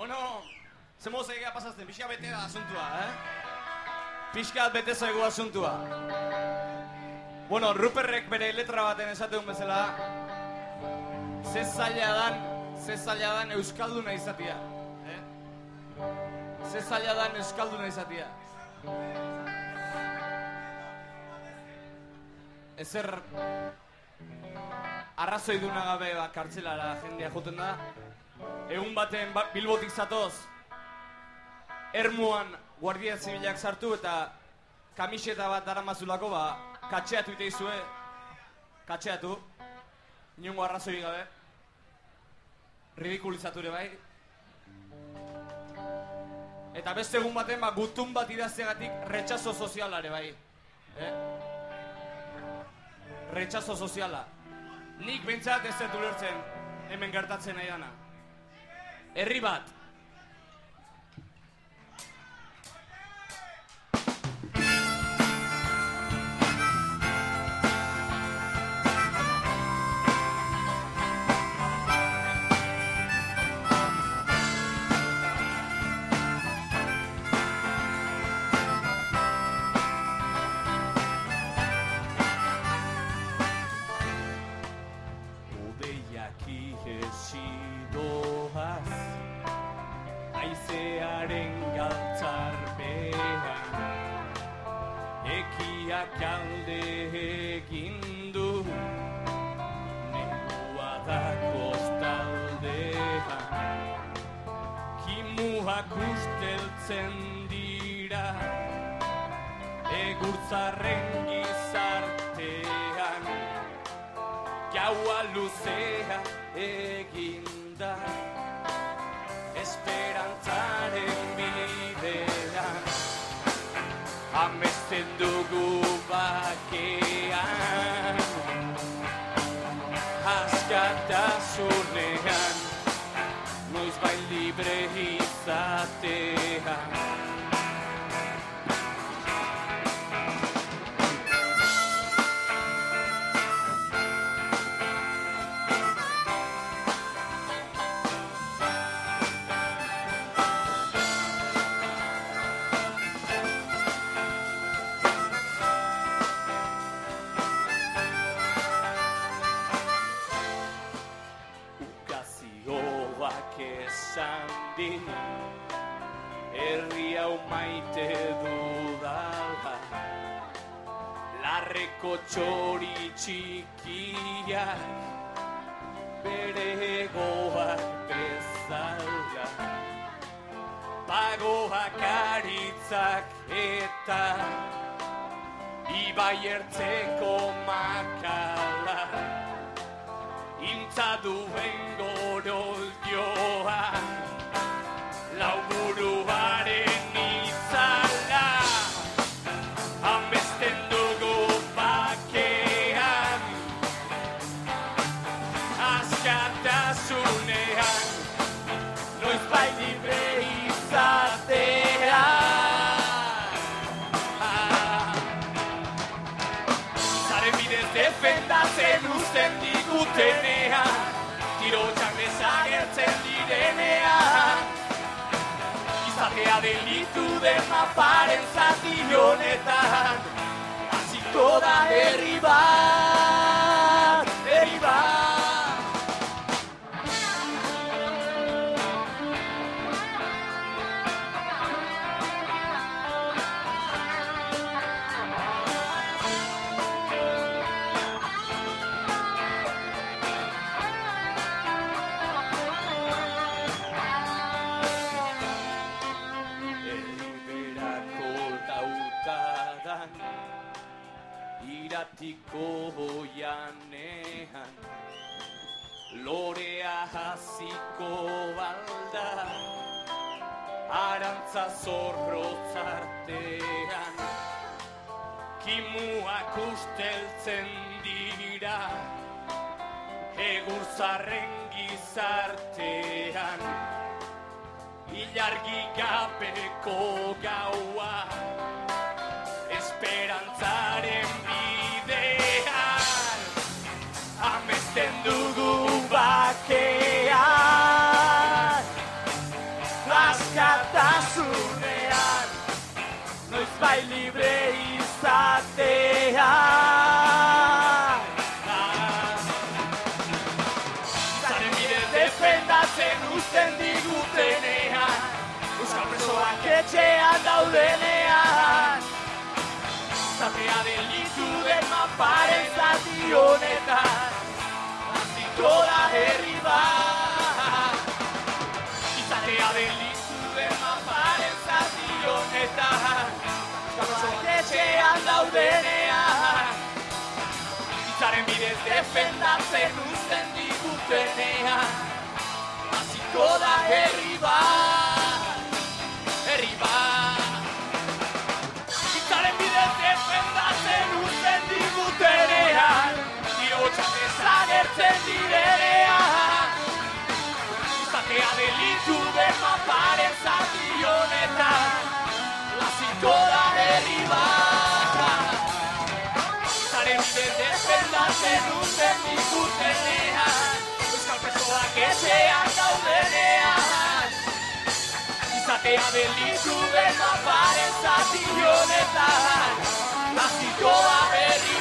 Bueno, zemo zegea pasazten, pixka bete da asuntua, eh? Pixka bete zaigu asuntua. Bueno, Ruperrek bere letra baten esateun bezala, ze zaila dan, ze zaila dan Euskalduna izatia. Eh? Ze zaila dan Euskalduna izatia. Ezer arrazoi duna gabe ba, kartzelara jendea joten da. Egun baten ba, bilbotik zatoz, ermuan guardia zibilak sartu eta kamiseta bat daramazulako ba, katxeatu ite izue, katxeatu, inongo arrazoi gabe, ridikulizatu ere bai. Eta beste egun baten ba, gutun bat idaztegatik retxazo sozialare bai. Eh? Retxazo soziala. Nik bintzat ez dut ulertzen hemen gertatzen nahi dana. Herri bat. Odeiak ihesi doaz Aizearen galtzarpean. Ekiak alde egin du. Negua da kostaldean. Kimuak usteltzen dira. Egurtzarren gizartean. Gaua luzea eginda Esperantzaren bidean Amesten dugu bakean Askatasunean Noiz bain libre izatean Larreko txori txikiak Bere goak bezala. Pagoak aritzak eta Ibai ertzeko makala. Intza duen gorol digutenean Tirotxak desagertzen direnean. Izatea delitu den maparen zati honetan Hasiko da herri bat, Iratiko janean Lorea hasiko balda Arantza zorrotzartean Kimuak usteltzen dira Egur zarren gizartean Ilargi gabeko gaua etxean daudenean. Zatea delitu den maparen zati honetan. Aziko da herri bat. Izatea delitu den maparen zati honetan. Presoak etxean daudenean. Itzaren bidez defendatzen uzten digutenean. Aziko da herri bat, Delitu den maparen zati honetan Aziko da herri bat Zaren bidez defendatzen uzten digutenean Euskal presoak etxean daudenean Izatea delitu den maparen zati honetan Aziko da herri